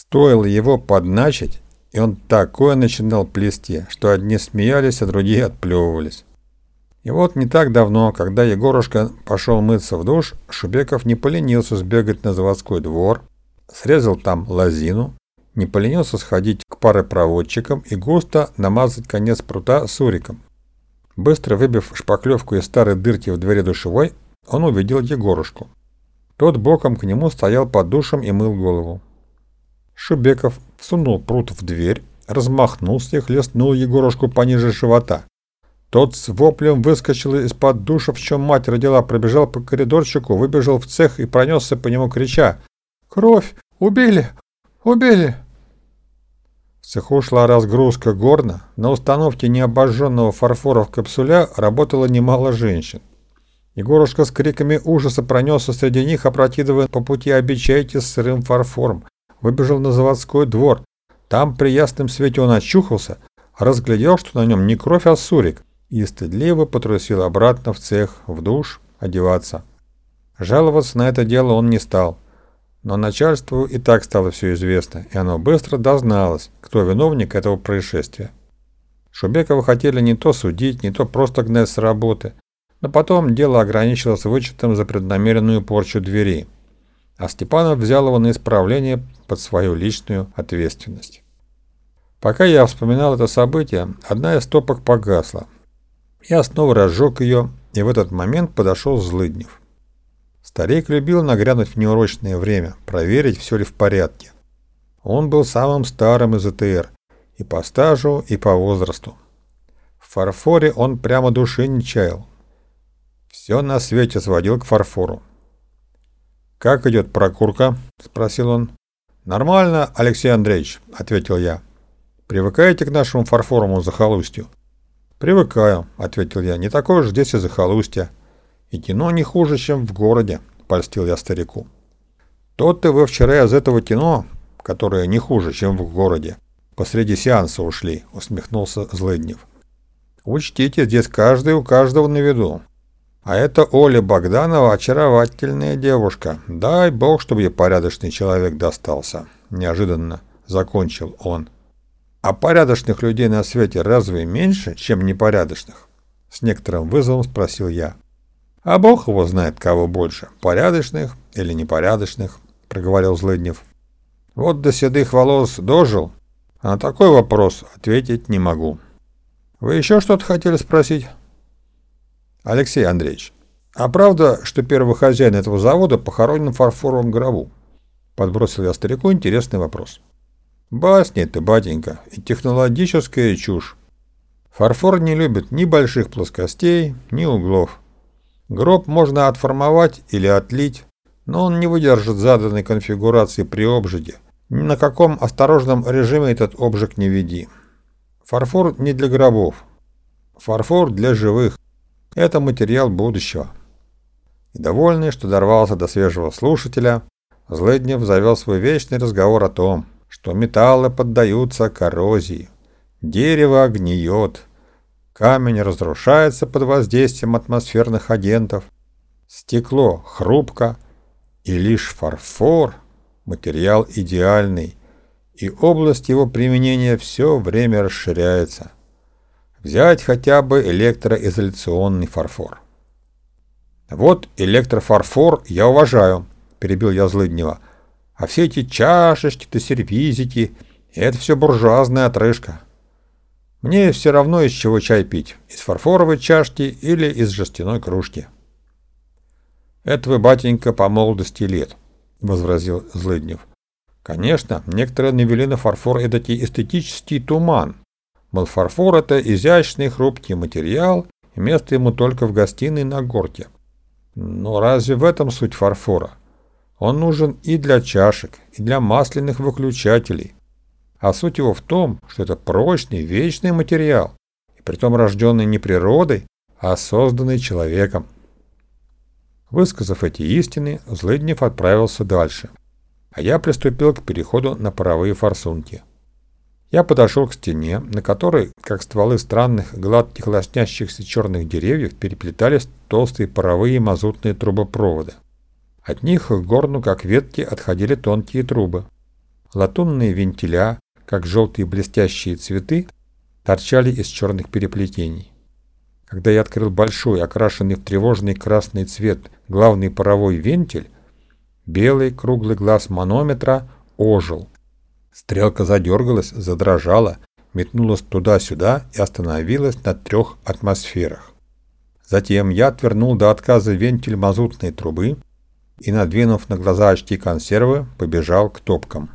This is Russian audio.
Стоило его подначить, и он такое начинал плести, что одни смеялись, а другие отплевывались. И вот не так давно, когда Егорушка пошел мыться в душ, Шубеков не поленился сбегать на заводской двор, срезал там лозину, не поленился сходить к паропроводчикам и густо намазать конец прута суриком. Быстро выбив шпаклевку из старой дырки в двери душевой, он увидел Егорушку. Тот боком к нему стоял под душем и мыл голову. Шубеков всунул пруд в дверь, размахнулся и хлестнул Егорушку пониже живота. Тот с воплем выскочил из-под душа, в чем мать родила, пробежал по коридорчику, выбежал в цех и пронесся по нему, крича «Кровь! Убили! Убили!» В цеху шла разгрузка горна. На установке необожженного фарфора в капсуля работало немало женщин. Егорушка с криками ужаса пронесся среди них, опрокидывая по пути обечайте с сырым фарфором выбежал на заводской двор. Там при ясном свете он очухался, разглядел, что на нем не кровь, а сурик, и стыдливо потрусил обратно в цех, в душ, одеваться. Жаловаться на это дело он не стал. Но начальству и так стало все известно, и оно быстро дозналось, кто виновник этого происшествия. Шубекова хотели не то судить, не то просто гнать с работы, но потом дело ограничилось вычетом за преднамеренную порчу двери а Степанов взял его на исправление под свою личную ответственность. Пока я вспоминал это событие, одна из топок погасла. Я снова разжег ее, и в этот момент подошел Злыднев. Старик любил нагрянуть в неурочное время, проверить, все ли в порядке. Он был самым старым из ЭТР, и по стажу, и по возрасту. В фарфоре он прямо души не чаял. Все на свете сводил к фарфору. «Как идет прокурка?» – спросил он. «Нормально, Алексей Андреевич», – ответил я. «Привыкаете к нашему фарфоровому захолустью?» «Привыкаю», – ответил я. «Не такое же здесь и захолустье. И кино не хуже, чем в городе», – польстил я старику. «Тот-то вы вчера из этого кино, которое не хуже, чем в городе, посреди сеанса ушли», – усмехнулся Злыднев. «Учтите, здесь каждый у каждого на виду. А это Оля Богданова очаровательная девушка. Дай бог, чтобы ей порядочный человек достался. Неожиданно закончил он. А порядочных людей на свете разве меньше, чем непорядочных? С некоторым вызовом спросил я. А бог его знает, кого больше, порядочных или непорядочных, проговорил Злыднев. Вот до седых волос дожил, а на такой вопрос ответить не могу. Вы еще что-то хотели спросить? Алексей Андреевич, а правда, что первый хозяин этого завода похоронен в фарфоровом гробу? Подбросил я старику интересный вопрос. Басни ты, батенька, и технологическая чушь. Фарфор не любит ни больших плоскостей, ни углов. Гроб можно отформовать или отлить, но он не выдержит заданной конфигурации при обжиге. Ни на каком осторожном режиме этот обжиг не веди. Фарфор не для гробов. Фарфор для живых. Это материал будущего. И довольный, что дорвался до свежего слушателя, Злыднев завел свой вечный разговор о том, что металлы поддаются коррозии, дерево гниет, камень разрушается под воздействием атмосферных агентов, стекло хрупко, и лишь фарфор – материал идеальный, и область его применения все время расширяется – Взять хотя бы электроизоляционный фарфор. Вот электрофарфор я уважаю, перебил я Злыднева. А все эти чашечки-то, сервизики, это все буржуазная отрыжка. Мне все равно из чего чай пить, из фарфоровой чашки или из жестяной кружки. Это вы, батенька, по молодости лет, возразил Злыднев. Конечно, некоторые навели на фарфор эдакий эстетический туман, Мол, фарфор – это изящный хрупкий материал, и место ему только в гостиной на горке. Но разве в этом суть фарфора? Он нужен и для чашек, и для масляных выключателей. А суть его в том, что это прочный, вечный материал, и притом рожденный не природой, а созданный человеком. Высказав эти истины, Злыднев отправился дальше, а я приступил к переходу на паровые форсунки. Я подошел к стене, на которой, как стволы странных, гладких лоснящихся черных деревьев, переплетались толстые паровые мазутные трубопроводы. От них к горну, как ветки, отходили тонкие трубы. Латунные вентиля, как желтые блестящие цветы, торчали из черных переплетений. Когда я открыл большой, окрашенный в тревожный красный цвет главный паровой вентиль, белый круглый глаз манометра ожил. Стрелка задергалась, задрожала, метнулась туда-сюда и остановилась на трех атмосферах. Затем я отвернул до отказа вентиль мазутной трубы и, надвинув на глаза очки консервы, побежал к топкам.